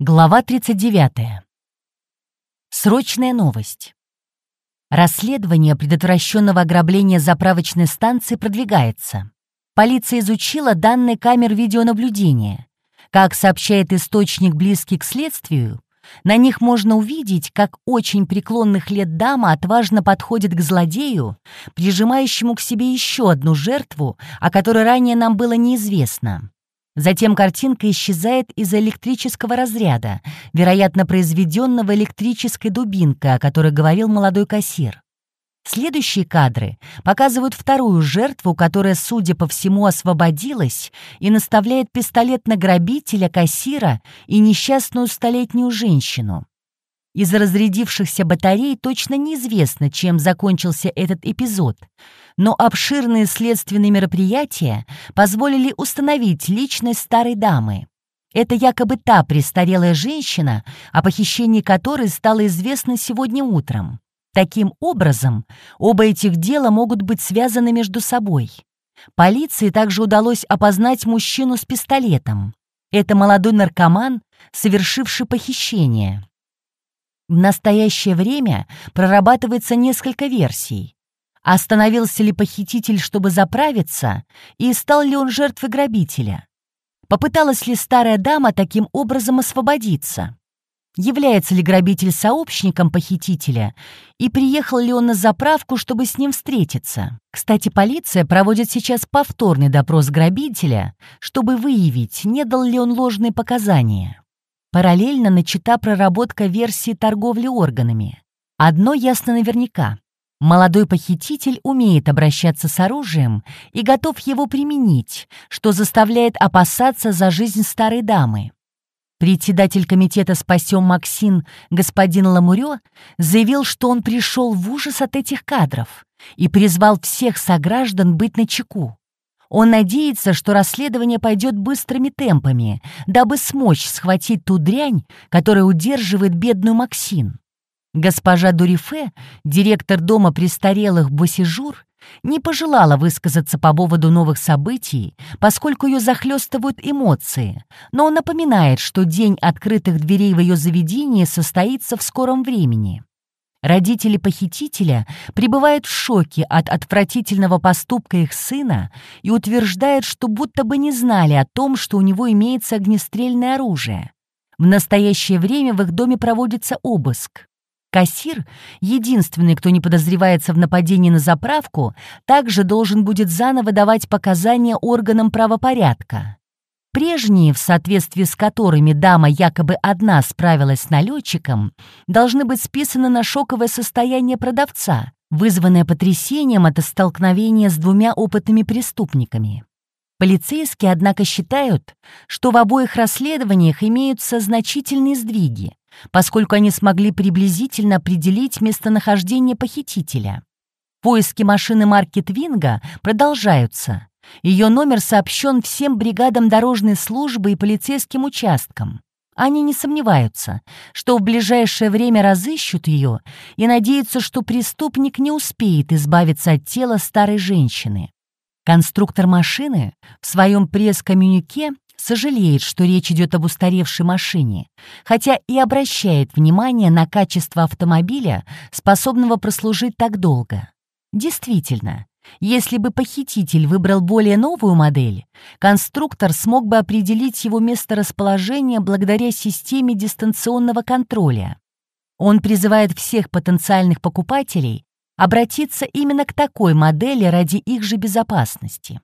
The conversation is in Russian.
Глава 39. Срочная новость. Расследование предотвращенного ограбления заправочной станции продвигается. Полиция изучила данные камер видеонаблюдения. Как сообщает источник, близкий к следствию, на них можно увидеть, как очень преклонных лет дама отважно подходит к злодею, прижимающему к себе еще одну жертву, о которой ранее нам было неизвестно. Затем картинка исчезает из-за электрического разряда, вероятно, произведенного электрической дубинкой, о которой говорил молодой кассир. Следующие кадры показывают вторую жертву, которая, судя по всему, освободилась и наставляет пистолет на грабителя, кассира и несчастную столетнюю женщину. Из разрядившихся батарей точно неизвестно, чем закончился этот эпизод, но обширные следственные мероприятия позволили установить личность старой дамы. Это якобы та престарелая женщина, о похищении которой стало известно сегодня утром. Таким образом, оба этих дела могут быть связаны между собой. Полиции также удалось опознать мужчину с пистолетом. Это молодой наркоман, совершивший похищение. В настоящее время прорабатывается несколько версий. Остановился ли похититель, чтобы заправиться, и стал ли он жертвой грабителя? Попыталась ли старая дама таким образом освободиться? Является ли грабитель сообщником похитителя и приехал ли он на заправку, чтобы с ним встретиться? Кстати, полиция проводит сейчас повторный допрос грабителя, чтобы выявить, не дал ли он ложные показания. Параллельно начата проработка версии торговли органами. Одно ясно наверняка. Молодой похититель умеет обращаться с оружием и готов его применить, что заставляет опасаться за жизнь старой дамы. Председатель комитета «Спасем Максин» господин Ламурё заявил, что он пришел в ужас от этих кадров и призвал всех сограждан быть начеку. Он надеется, что расследование пойдет быстрыми темпами, дабы смочь схватить ту дрянь, которая удерживает бедную Максин. Госпожа Дурифе, директор дома престарелых Босижур, не пожелала высказаться по поводу новых событий, поскольку ее захлестывают эмоции, но напоминает, что день открытых дверей в ее заведении состоится в скором времени. Родители похитителя пребывают в шоке от отвратительного поступка их сына и утверждают, что будто бы не знали о том, что у него имеется огнестрельное оружие. В настоящее время в их доме проводится обыск. Кассир, единственный, кто не подозревается в нападении на заправку, также должен будет заново давать показания органам правопорядка. Прежние, в соответствии с которыми дама якобы одна справилась с налетчиком, должны быть списаны на шоковое состояние продавца, вызванное потрясением от столкновения с двумя опытными преступниками. Полицейские, однако, считают, что в обоих расследованиях имеются значительные сдвиги, поскольку они смогли приблизительно определить местонахождение похитителя. Поиски машины марки Твинга продолжаются, ее номер сообщен всем бригадам дорожной службы и полицейским участкам. Они не сомневаются, что в ближайшее время разыщут ее и надеются, что преступник не успеет избавиться от тела старой женщины. Конструктор машины в своем пресс-коммюнике сожалеет, что речь идет об устаревшей машине, хотя и обращает внимание на качество автомобиля, способного прослужить так долго. Действительно, если бы похититель выбрал более новую модель, конструктор смог бы определить его месторасположение благодаря системе дистанционного контроля. Он призывает всех потенциальных покупателей обратиться именно к такой модели ради их же безопасности.